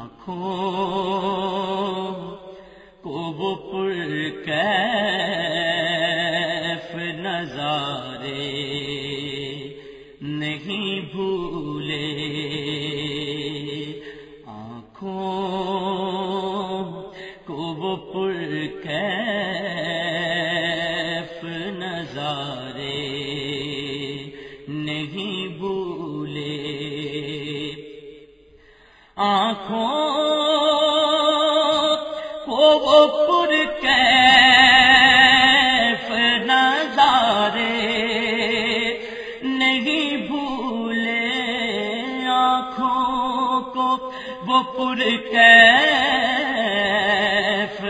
آنکھوں کو وہ پر کیف نظارے نہیں بھول وہ پر کیف نظارے نہیں بھولے آنکھوں کو، وہ پر کیف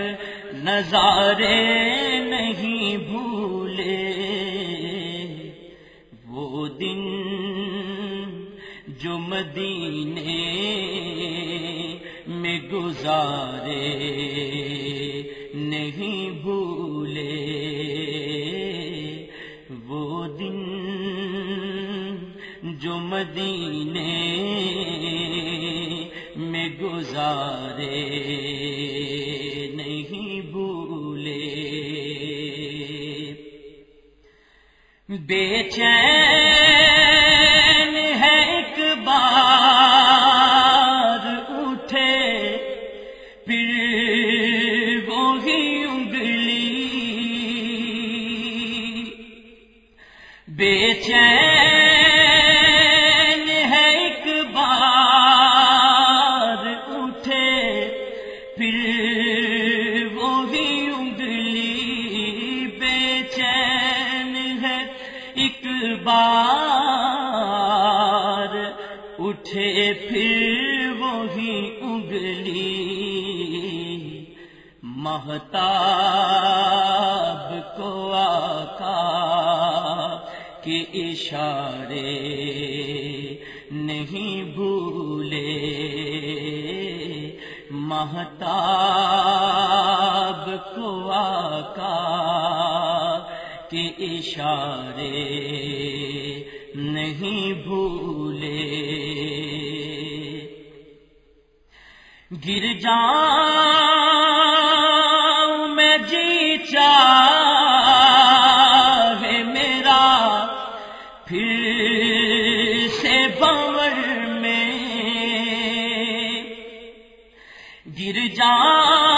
نظارے نہیں بھولے۔ وہ دن جو مدینے گزارے نہیں بھولے۔ وہ دن جو مدینے میں گزارے نہیں بھولے۔ بے چین بے چین ہے ایک بار اٹھے، پھر وہی انگلی بے چین ہے ایک بار اٹھے، پھر وہی انگلی محتاب کو آقا کے اشارے نہیں بھولے۔ محتاب کو آقا کے اشارے نہیں بھولے۔ گر جاؤں بور میں گر جاؤں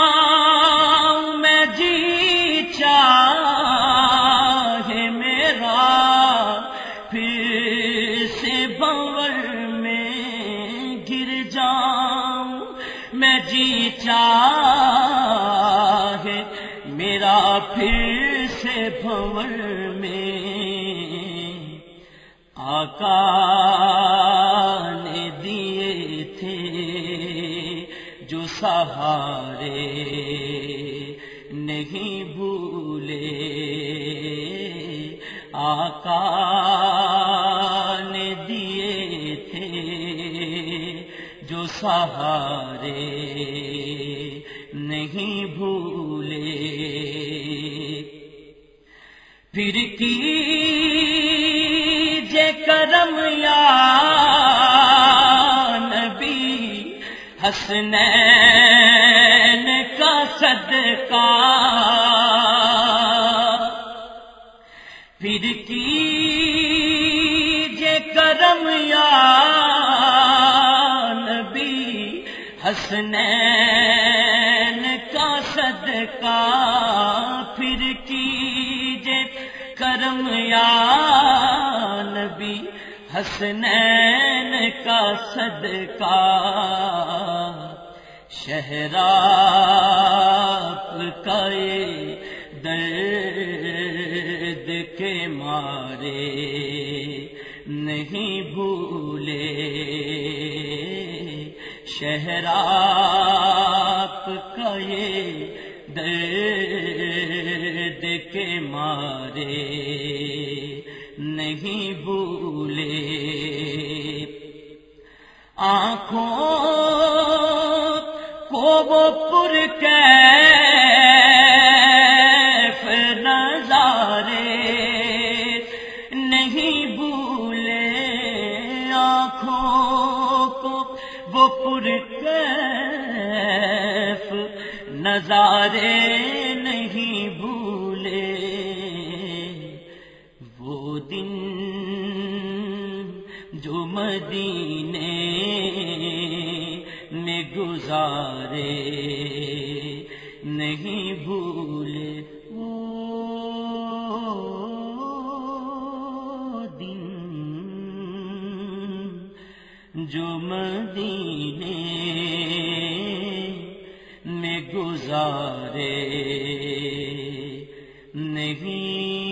جو سہارے نہیں بھولے۔ آقا نے دیے تھے جو سہارے نہیں بھولے۔ پھر کی کرم یا حسنین کا صدقہ۔ پھر کی جے کرم یا نبی، حسنین کا صدقہ۔ پھر کی جے کرم یا نبی حسنین کا صدقہ شہراب کا درد کے مارے نہیں بھولے شہراب کا درد کے مارے نہیں بھولے۔ آنکھوں کو وہ پر نظارے نہیں بھولے۔ آنکھوں کو وہ پرکیف نظارے مدینے میں گزارے نہیں بھولے وہ دن جو مدینے میں گزارے نہیں